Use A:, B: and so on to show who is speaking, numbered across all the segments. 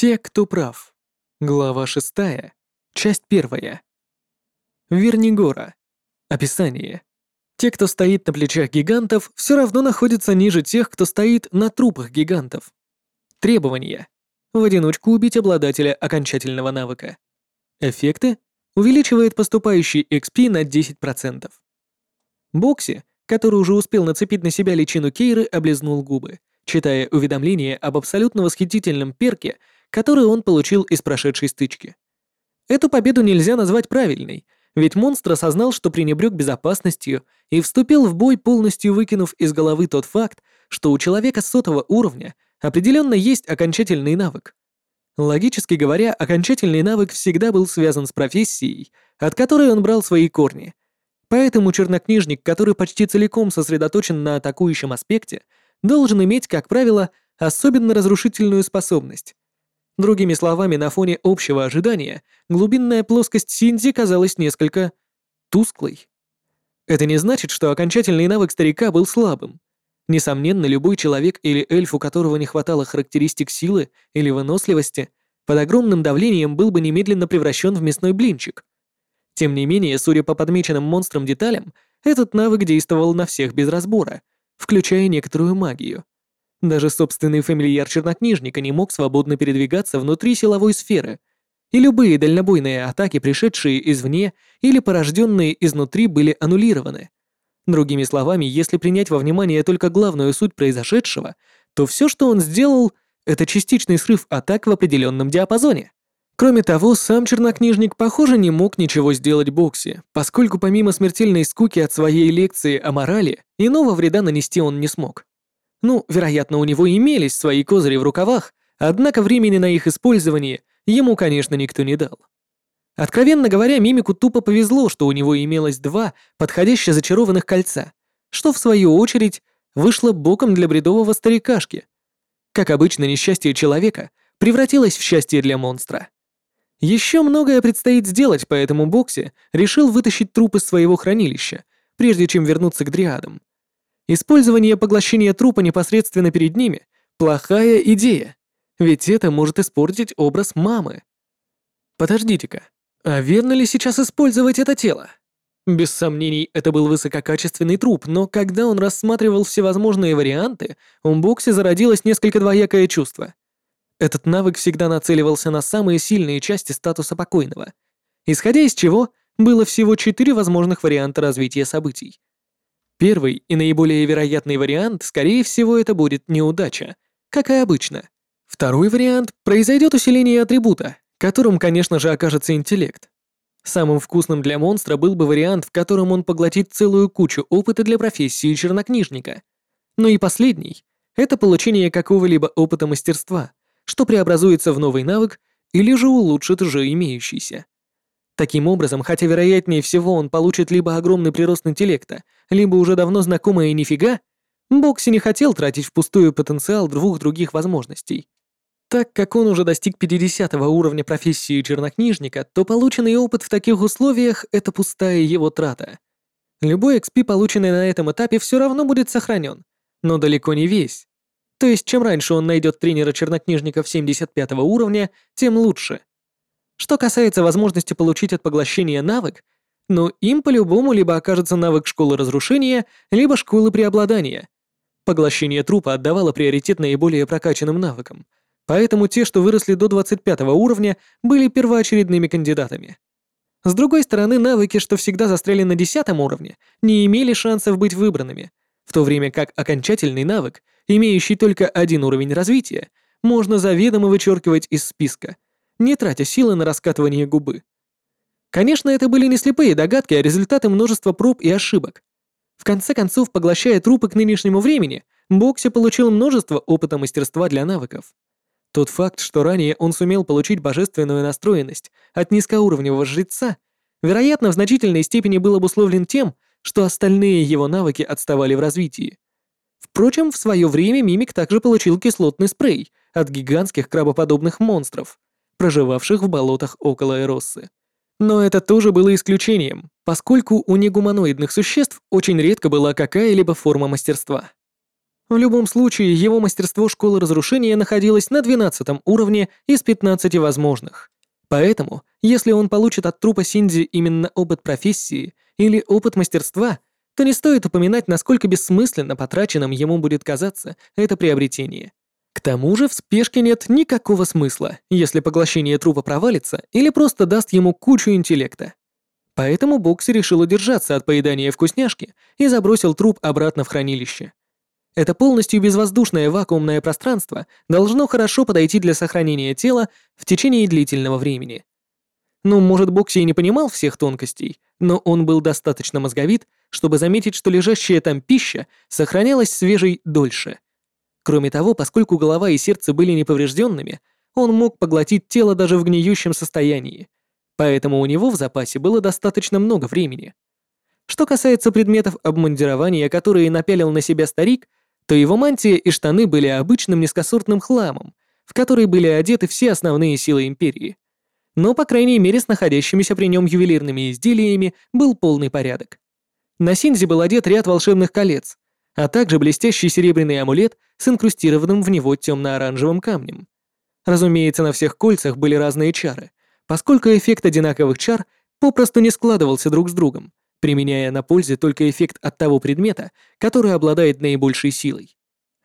A: Те, кто прав. Глава 6. Часть 1. Вернигора. Описание. Те, кто стоит на плечах гигантов, все равно находятся ниже тех, кто стоит на трупах гигантов. Требования. В одиночку убить обладателя окончательного навыка. Эффекты. Увеличивает поступающий XP на 10%. Бокси, который уже успел нацепить на себя личину Кейры, облизнул губы, читая уведомление об абсолютно восхитительном перке, который он получил из прошедшей стычки. Эту победу нельзя назвать правильной, ведь монстр осознал, что пренебрег безопасностью и вступил в бой, полностью выкинув из головы тот факт, что у человека сотого уровня определенно есть окончательный навык. Логически говоря, окончательный навык всегда был связан с профессией, от которой он брал свои корни. Поэтому чернокнижник, который почти целиком сосредоточен на атакующем аспекте, должен иметь, как правило, особенно разрушительную способность, Другими словами, на фоне общего ожидания, глубинная плоскость Синзи казалась несколько тусклой. Это не значит, что окончательный навык старика был слабым. Несомненно, любой человек или эльф, у которого не хватало характеристик силы или выносливости, под огромным давлением был бы немедленно превращен в мясной блинчик. Тем не менее, судя по подмеченным монстром деталям, этот навык действовал на всех без разбора, включая некоторую магию. Даже собственный фамильяр чернокнижника не мог свободно передвигаться внутри силовой сферы, и любые дальнобойные атаки, пришедшие извне или порожденные изнутри, были аннулированы. Другими словами, если принять во внимание только главную суть произошедшего, то все, что он сделал, это частичный срыв атак в определенном диапазоне. Кроме того, сам чернокнижник, похоже, не мог ничего сделать Бокси, поскольку помимо смертельной скуки от своей лекции о морали, иного вреда нанести он не смог. Ну, вероятно, у него имелись свои козыри в рукавах, однако времени на их использование ему, конечно, никто не дал. Откровенно говоря, Мимику тупо повезло, что у него имелось два подходящих зачарованных кольца, что, в свою очередь, вышло боком для бредового старикашки. Как обычно, несчастье человека превратилось в счастье для монстра. Еще многое предстоит сделать, поэтому Бокси решил вытащить труп из своего хранилища, прежде чем вернуться к дриадам. Использование поглощения трупа непосредственно перед ними – плохая идея, ведь это может испортить образ мамы. Подождите-ка, а верно ли сейчас использовать это тело? Без сомнений, это был высококачественный труп, но когда он рассматривал всевозможные варианты, у Бокси зародилось несколько двоякое чувство. Этот навык всегда нацеливался на самые сильные части статуса покойного, исходя из чего было всего четыре возможных варианта развития событий. Первый и наиболее вероятный вариант, скорее всего, это будет неудача, как и обычно. Второй вариант – произойдет усиление атрибута, которым, конечно же, окажется интеллект. Самым вкусным для монстра был бы вариант, в котором он поглотит целую кучу опыта для профессии чернокнижника. Но и последний – это получение какого-либо опыта мастерства, что преобразуется в новый навык или же улучшит уже имеющийся. Таким образом, хотя вероятнее всего он получит либо огромный прирост интеллекта, либо уже давно знакомое нифига, Бокси не хотел тратить впустую потенциал двух других возможностей. Так как он уже достиг 50 уровня профессии чернокнижника, то полученный опыт в таких условиях — это пустая его трата. Любой XP, полученный на этом этапе, все равно будет сохранен, но далеко не весь. То есть, чем раньше он найдет тренера чернокнижников 75 уровня, тем лучше. Что касается возможности получить от поглощения навык, ну им по-любому либо окажется навык школы разрушения, либо школы преобладания. Поглощение трупа отдавало приоритет наиболее прокачанным навыкам, поэтому те, что выросли до 25 уровня, были первоочередными кандидатами. С другой стороны, навыки, что всегда застряли на 10 уровне, не имели шансов быть выбранными, в то время как окончательный навык, имеющий только один уровень развития, можно заведомо вычеркивать из списка – не тратя силы на раскатывание губы. Конечно, это были не слепые догадки, а результаты множества проб и ошибок. В конце концов, поглощая трупы к нынешнему времени, Бокси получил множество опыта мастерства для навыков. Тот факт, что ранее он сумел получить божественную настроенность от низкоуровневого жреца, вероятно, в значительной степени был обусловлен тем, что остальные его навыки отставали в развитии. Впрочем, в свое время Мимик также получил кислотный спрей от гигантских крабоподобных монстров, проживавших в болотах около Эроссы. Но это тоже было исключением, поскольку у негуманоидных существ очень редко была какая-либо форма мастерства. В любом случае, его мастерство школы разрушения находилось на 12 уровне из 15 возможных. Поэтому, если он получит от трупа Синди именно опыт профессии или опыт мастерства, то не стоит упоминать, насколько бессмысленно потраченным ему будет казаться это приобретение. К тому же в спешке нет никакого смысла, если поглощение трупа провалится или просто даст ему кучу интеллекта. Поэтому Бокси решил удержаться от поедания вкусняшки и забросил труп обратно в хранилище. Это полностью безвоздушное вакуумное пространство должно хорошо подойти для сохранения тела в течение длительного времени. Ну, может, Бокси и не понимал всех тонкостей, но он был достаточно мозговит, чтобы заметить, что лежащая там пища сохранялась свежей дольше. Кроме того, поскольку голова и сердце были неповрежденными, он мог поглотить тело даже в гниющем состоянии, поэтому у него в запасе было достаточно много времени. Что касается предметов обмундирования, которые напялил на себя старик, то его мантия и штаны были обычным низкосортным хламом, в который были одеты все основные силы Империи. Но, по крайней мере, с находящимися при нем ювелирными изделиями был полный порядок. На Синзе был одет ряд волшебных колец, а также блестящий серебряный амулет с инкрустированным в него темно-оранжевым камнем. Разумеется, на всех кольцах были разные чары, поскольку эффект одинаковых чар попросту не складывался друг с другом, применяя на пользе только эффект от того предмета, который обладает наибольшей силой.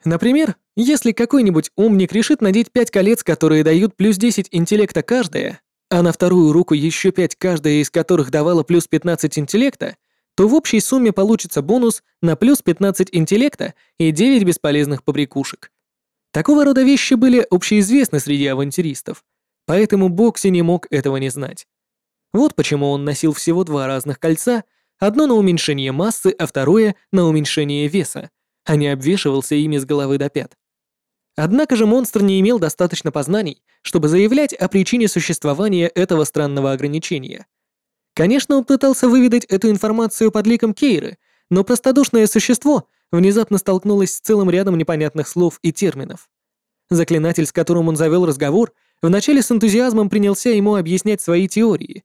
A: Например, если какой-нибудь умник решит надеть 5 колец, которые дают плюс 10 интеллекта каждое, а на вторую руку еще 5 каждая из которых давала плюс 15 интеллекта, то в общей сумме получится бонус на плюс 15 интеллекта и 9 бесполезных побрякушек. Такого рода вещи были общеизвестны среди авантюристов, поэтому Бокси не мог этого не знать. Вот почему он носил всего два разных кольца Одно на уменьшение массы, а второе на уменьшение веса, а не обвешивался ими с головы до пят. Однако же монстр не имел достаточно познаний, чтобы заявлять о причине существования этого странного ограничения. Конечно, он пытался выведать эту информацию под ликом Кейры, но простодушное существо внезапно столкнулось с целым рядом непонятных слов и терминов. Заклинатель, с которым он завел разговор, вначале с энтузиазмом принялся ему объяснять свои теории,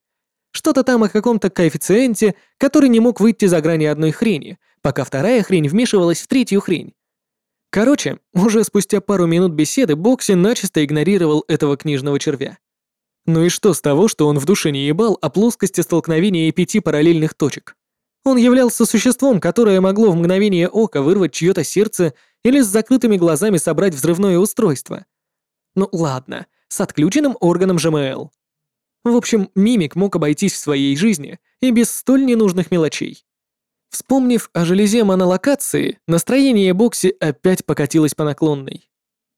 A: что-то там о каком-то коэффициенте, который не мог выйти за грани одной хрени, пока вторая хрень вмешивалась в третью хрень. Короче, уже спустя пару минут беседы Бокси начисто игнорировал этого книжного червя. Ну и что с того, что он в душе не ебал о плоскости столкновения пяти параллельных точек? Он являлся существом, которое могло в мгновение ока вырвать чьё-то сердце или с закрытыми глазами собрать взрывное устройство. Ну ладно, с отключенным органом ЖМЛ. В общем, мимик мог обойтись в своей жизни и без столь ненужных мелочей. Вспомнив о железе монолокации, настроение Бокси опять покатилось по наклонной.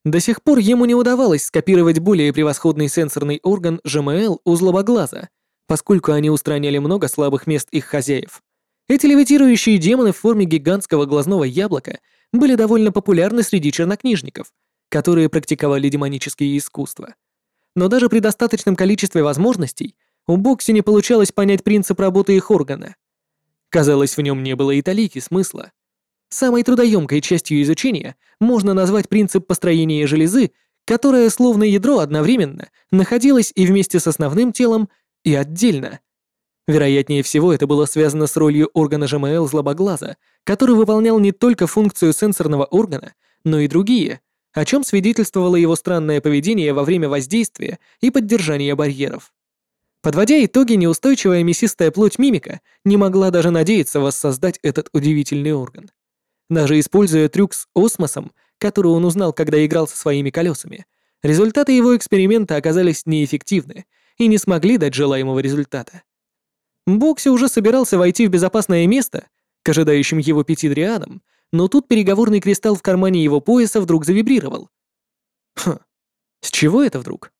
A: До сих пор ему не удавалось скопировать более превосходный сенсорный орган ЖМЛ у злобоглаза, поскольку они устраняли много слабых мест их хозяев. Эти левитирующие демоны в форме гигантского глазного яблока были довольно популярны среди чернокнижников, которые практиковали демонические искусства но даже при достаточном количестве возможностей у Бокси не получалось понять принцип работы их органа. Казалось, в нем не было и талики смысла. Самой трудоемкой частью изучения можно назвать принцип построения железы, которая словно ядро одновременно находилась и вместе с основным телом, и отдельно. Вероятнее всего, это было связано с ролью органа ЖМЛ злобоглаза, который выполнял не только функцию сенсорного органа, но и другие, о чем свидетельствовало его странное поведение во время воздействия и поддержания барьеров. Подводя итоги, неустойчивая мясистая плоть мимика не могла даже надеяться воссоздать этот удивительный орган. Даже используя трюк с осмосом, который он узнал, когда играл со своими колесами, результаты его эксперимента оказались неэффективны и не смогли дать желаемого результата. Бокси уже собирался войти в безопасное место, к ожидающим его пяти дриадам, но тут переговорный кристалл в кармане его пояса вдруг завибрировал. Хм, с чего это вдруг?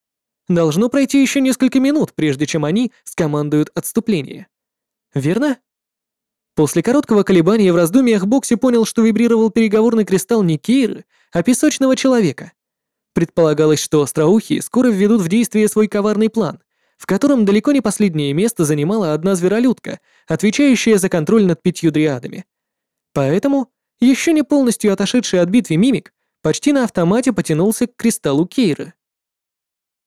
A: Должно пройти еще несколько минут, прежде чем они скомандуют отступление. Верно? После короткого колебания в раздумьях Бокси понял, что вибрировал переговорный кристалл не Кейры, а песочного человека. Предполагалось, что остроухие скоро введут в действие свой коварный план, в котором далеко не последнее место занимала одна зверолюдка, отвечающая за контроль над пятью дриадами. Поэтому еще не полностью отошедший от битвы мимик почти на автомате потянулся к кристаллу Кейры.